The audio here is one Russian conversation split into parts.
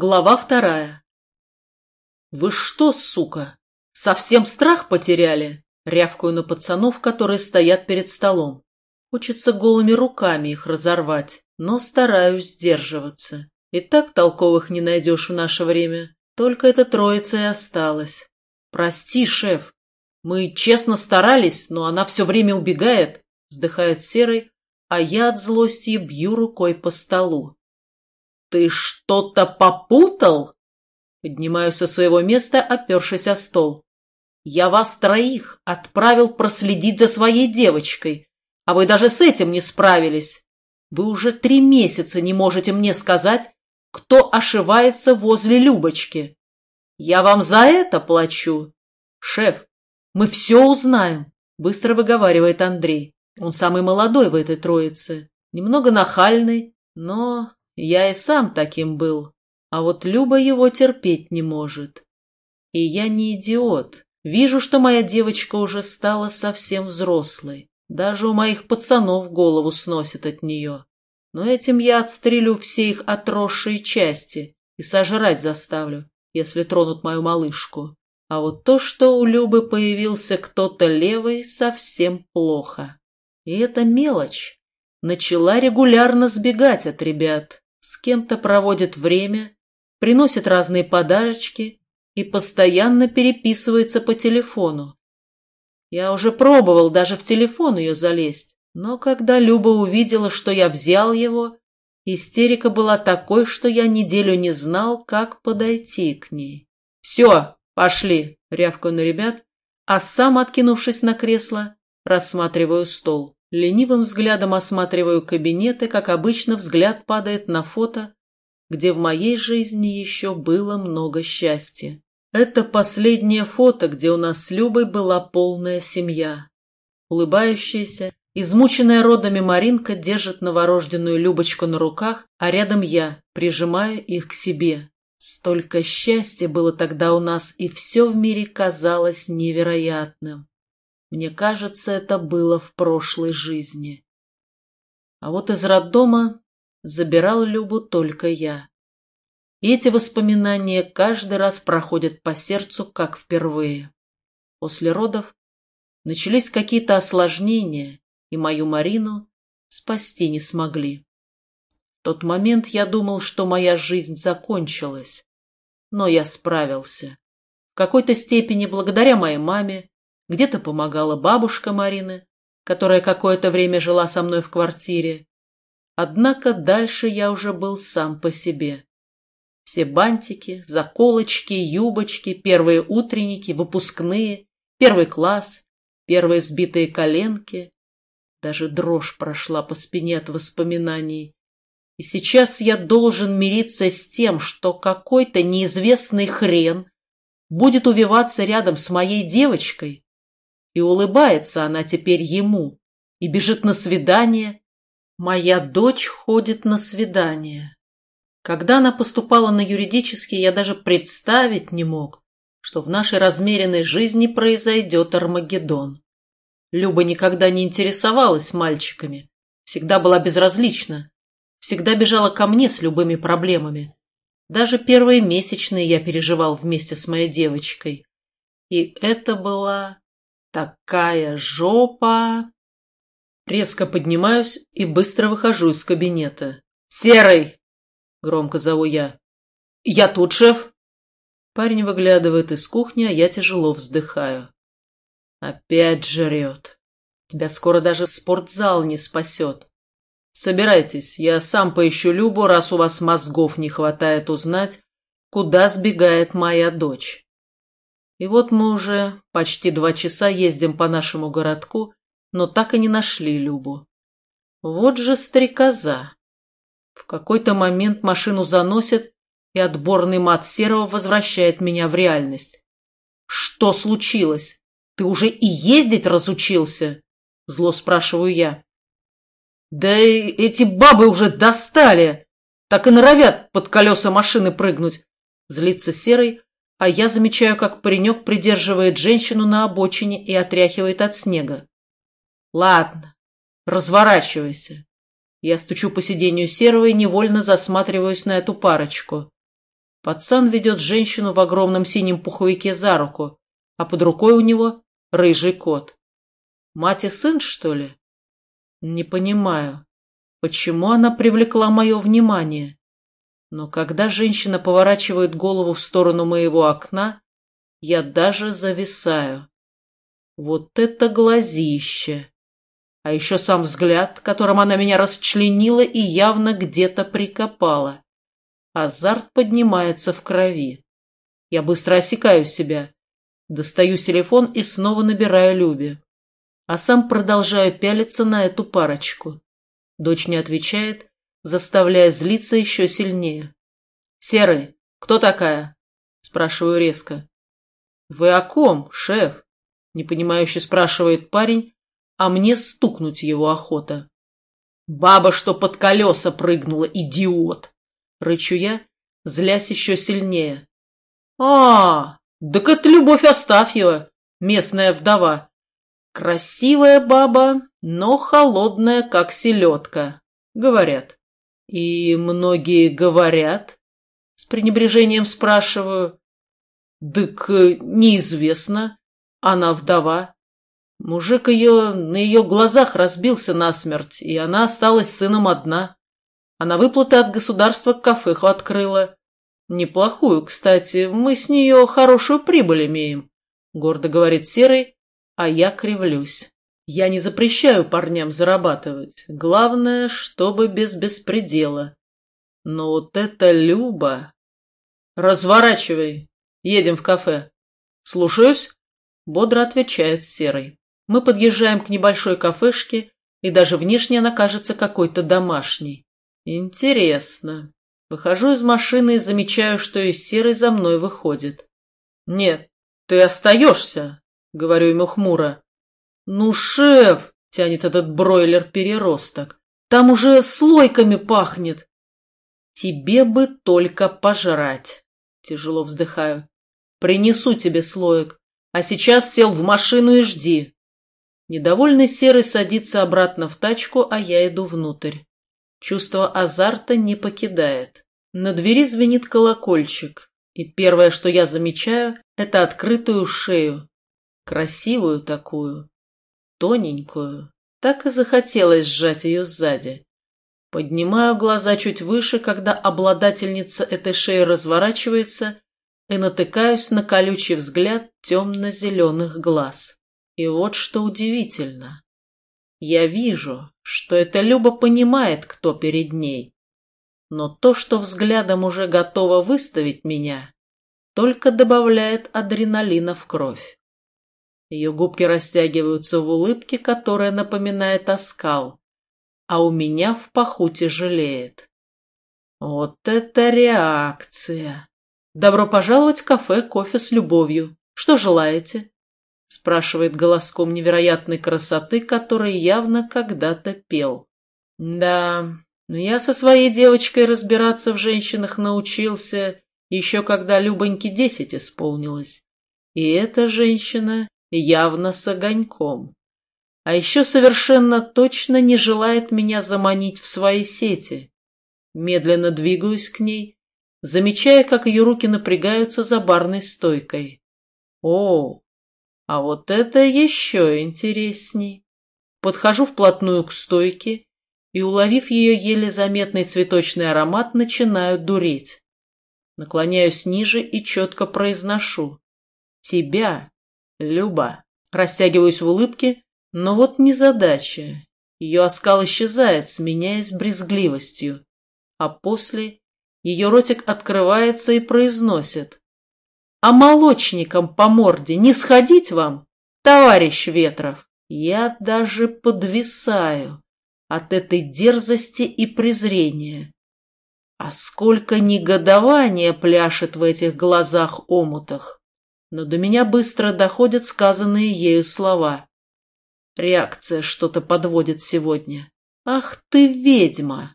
Глава вторая. «Вы что, сука, совсем страх потеряли?» Рявкаю на пацанов, которые стоят перед столом. Хочется голыми руками их разорвать, но стараюсь сдерживаться. И так толковых не найдешь в наше время. Только эта троица и осталась. «Прости, шеф. Мы честно старались, но она все время убегает», — вздыхает Серый, а я от злости бью рукой по столу. «Ты что-то попутал?» Поднимаю со своего места, опершись о стол. «Я вас троих отправил проследить за своей девочкой, а вы даже с этим не справились. Вы уже три месяца не можете мне сказать, кто ошивается возле Любочки. Я вам за это плачу. Шеф, мы все узнаем», — быстро выговаривает Андрей. Он самый молодой в этой троице, немного нахальный, но я и сам таким был, а вот Люба его терпеть не может. И я не идиот. Вижу, что моя девочка уже стала совсем взрослой. Даже у моих пацанов голову сносит от нее. Но этим я отстрелю все их отросшие части и сожрать заставлю, если тронут мою малышку. А вот то, что у Любы появился кто-то левый, совсем плохо. И это мелочь. Начала регулярно сбегать от ребят с кем-то проводит время, приносит разные подарочки и постоянно переписывается по телефону. Я уже пробовал даже в телефон ее залезть, но когда Люба увидела, что я взял его, истерика была такой, что я неделю не знал, как подойти к ней. «Все, пошли!» — рявкаю на ребят, а сам, откинувшись на кресло, рассматриваю стол. Ленивым взглядом осматриваю кабинеты, как обычно взгляд падает на фото, где в моей жизни еще было много счастья. Это последнее фото, где у нас с Любой была полная семья. Улыбающаяся, измученная родами Маринка держит новорожденную Любочку на руках, а рядом я, прижимая их к себе. Столько счастья было тогда у нас, и все в мире казалось невероятным. Мне кажется, это было в прошлой жизни. А вот из роддома забирал Любу только я. И эти воспоминания каждый раз проходят по сердцу, как впервые. После родов начались какие-то осложнения, и мою Марину спасти не смогли. В тот момент я думал, что моя жизнь закончилась, но я справился. В какой-то степени благодаря моей маме, где-то помогала бабушка Марины, которая какое-то время жила со мной в квартире. Однако дальше я уже был сам по себе. Все бантики, заколочки, юбочки, первые утренники, выпускные, первый класс, первые сбитые коленки. Даже дрожь прошла по спине от воспоминаний. И сейчас я должен мириться с тем, что какой-то неизвестный хрен будет увиваться рядом с моей девочкой, и улыбается она теперь ему, и бежит на свидание. Моя дочь ходит на свидание. Когда она поступала на юридический, я даже представить не мог, что в нашей размеренной жизни произойдет Армагеддон. Люба никогда не интересовалась мальчиками, всегда была безразлична, всегда бежала ко мне с любыми проблемами. Даже первые месячные я переживал вместе с моей девочкой. И это была Такая жопа! Резко поднимаюсь и быстро выхожу из кабинета. «Серый!» — громко зову я. «Я тут, шеф!» Парень выглядывает из кухни, а я тяжело вздыхаю. Опять жрет. Тебя скоро даже спортзал не спасет. Собирайтесь, я сам поищу Любу, раз у вас мозгов не хватает узнать, куда сбегает моя дочь. И вот мы уже почти два часа ездим по нашему городку, но так и не нашли Любу. Вот же стрекоза. В какой-то момент машину заносит, и отборный мат Серого возвращает меня в реальность. «Что случилось? Ты уже и ездить разучился?» Зло спрашиваю я. «Да эти бабы уже достали! Так и норовят под колеса машины прыгнуть!» Злится Серый, а я замечаю, как паренек придерживает женщину на обочине и отряхивает от снега. «Ладно, разворачивайся». Я стучу по сиденью серого и невольно засматриваюсь на эту парочку. Пацан ведет женщину в огромном синем пуховике за руку, а под рукой у него рыжий кот. Мать и сын, что ли? Не понимаю, почему она привлекла мое внимание. Но когда женщина поворачивает голову в сторону моего окна, я даже зависаю. Вот это глазище! А еще сам взгляд, которым она меня расчленила и явно где-то прикопала. Азарт поднимается в крови. Я быстро осекаю себя. Достаю телефон и снова набираю Любе. А сам продолжаю пялиться на эту парочку. Дочь не отвечает, заставляя злиться еще сильнее. «Серый, кто такая?» – спрашиваю резко. «Вы о ком, шеф?» – непонимающе спрашивает парень, а мне стукнуть его охота. «Баба, что под колеса прыгнула, идиот!» — рычу я, злясь еще сильнее. «А, так это Любовь Астафьева, местная вдова. Красивая баба, но холодная, как селедка, говорят. И многие говорят?» С пренебрежением спрашиваю. «Дык неизвестно. Она вдова. Мужик ее на ее глазах разбился насмерть, и она осталась сыном одна. Она выплаты от государства кафеху открыла. Неплохую, кстати, мы с нее хорошую прибыль имеем, — гордо говорит Серый, а я кривлюсь. Я не запрещаю парням зарабатывать. Главное, чтобы без беспредела. Но вот это Люба... Разворачивай. Едем в кафе. Слушаюсь? Бодро отвечает Серый. Мы подъезжаем к небольшой кафешке, и даже внешне она кажется какой-то домашней. Интересно. Выхожу из машины и замечаю, что и Серый за мной выходит. «Нет, ты остаешься», — говорю ему хмуро. «Ну, шеф», — тянет этот бройлер-переросток, — «там уже слойками пахнет». «Тебе бы только пожрать», — тяжело вздыхаю. «Принесу тебе слоек, а сейчас сел в машину и жди». Недовольный Серый садится обратно в тачку, а я иду внутрь. Чувство азарта не покидает. На двери звенит колокольчик, и первое, что я замечаю, это открытую шею. Красивую такую, тоненькую. Так и захотелось сжать ее сзади. Поднимаю глаза чуть выше, когда обладательница этой шеи разворачивается, и натыкаюсь на колючий взгляд темно-зеленых глаз. И вот что удивительно. Я вижу, что эта Люба понимает, кто перед ней. Но то, что взглядом уже готова выставить меня, только добавляет адреналина в кровь. Ее губки растягиваются в улыбке, которая напоминает оскал, а у меня в паху тяжелеет. Вот это реакция! Добро пожаловать в кафе «Кофе с любовью». Что желаете? — спрашивает голоском невероятной красоты, который явно когда-то пел. «Да, но я со своей девочкой разбираться в женщинах научился еще когда Любоньке десять исполнилось. И эта женщина явно с огоньком. А еще совершенно точно не желает меня заманить в свои сети. Медленно двигаюсь к ней, замечая, как ее руки напрягаются за барной стойкой. О, а вот это еще интересней. Подхожу вплотную к стойке и, уловив ее еле заметный цветочный аромат, начинаю дуреть. Наклоняюсь ниже и четко произношу. «Тебя, Люба». Растягиваюсь в улыбке, но вот незадача. Ее оскал исчезает, сменяясь брезгливостью. А после ее ротик открывается и произносит. А молочником по морде не сходить вам, товарищ Ветров? Я даже подвисаю от этой дерзости и презрения. А сколько негодования пляшет в этих глазах-омутах. Но до меня быстро доходят сказанные ею слова. Реакция что-то подводит сегодня. Ах ты ведьма!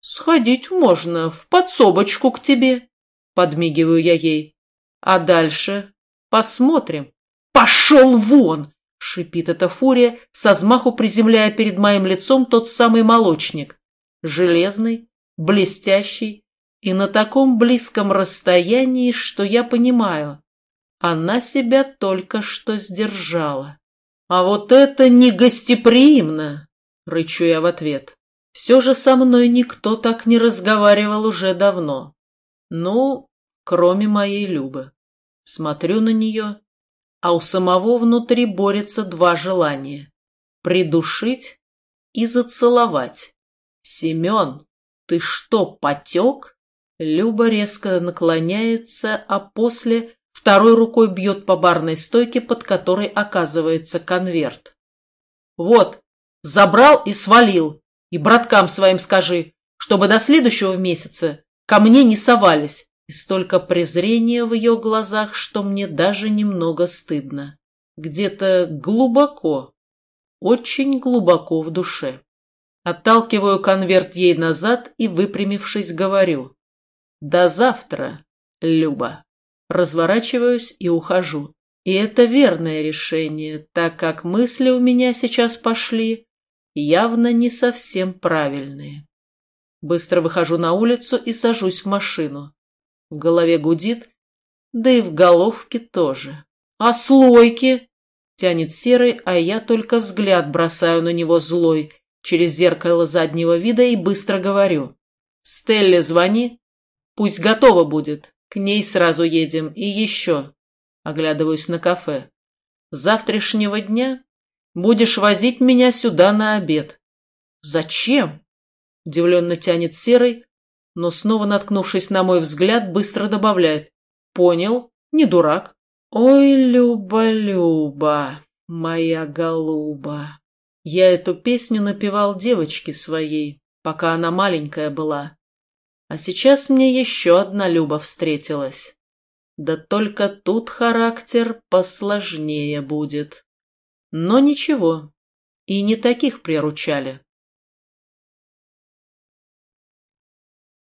Сходить можно в подсобочку к тебе, подмигиваю я ей. А дальше посмотрим. «Пошел вон!» — шипит эта фурия, со взмаху приземляя перед моим лицом тот самый молочник. Железный, блестящий, и на таком близком расстоянии, что я понимаю, она себя только что сдержала. А вот это не гостеприимно, рычу я в ответ. Все же со мной никто так не разговаривал уже давно. Ну, кроме моей Любы. Смотрю на нее, а у самого внутри борются два желания — придушить и зацеловать. «Семен, ты что, потек?» Люба резко наклоняется, а после второй рукой бьет по барной стойке, под которой оказывается конверт. «Вот, забрал и свалил, и браткам своим скажи, чтобы до следующего месяца ко мне не совались». И столько презрения в ее глазах, что мне даже немного стыдно. Где-то глубоко, очень глубоко в душе. Отталкиваю конверт ей назад и, выпрямившись, говорю. «До завтра, Люба». Разворачиваюсь и ухожу. И это верное решение, так как мысли у меня сейчас пошли явно не совсем правильные. Быстро выхожу на улицу и сажусь в машину. В голове гудит, да и в головке тоже. «А слойки?» — тянет серый, а я только взгляд бросаю на него злой, через зеркало заднего вида и быстро говорю. «Стелле звони, пусть готова будет, к ней сразу едем, и еще». Оглядываюсь на кафе. «С завтрашнего дня будешь возить меня сюда на обед». «Зачем?» — удивленно тянет серый, но снова наткнувшись на мой взгляд, быстро добавляет. «Понял, не дурак». «Ой, Люба-Люба, моя голуба!» Я эту песню напевал девочке своей, пока она маленькая была. А сейчас мне еще одна Люба встретилась. Да только тут характер посложнее будет. Но ничего, и не таких приручали.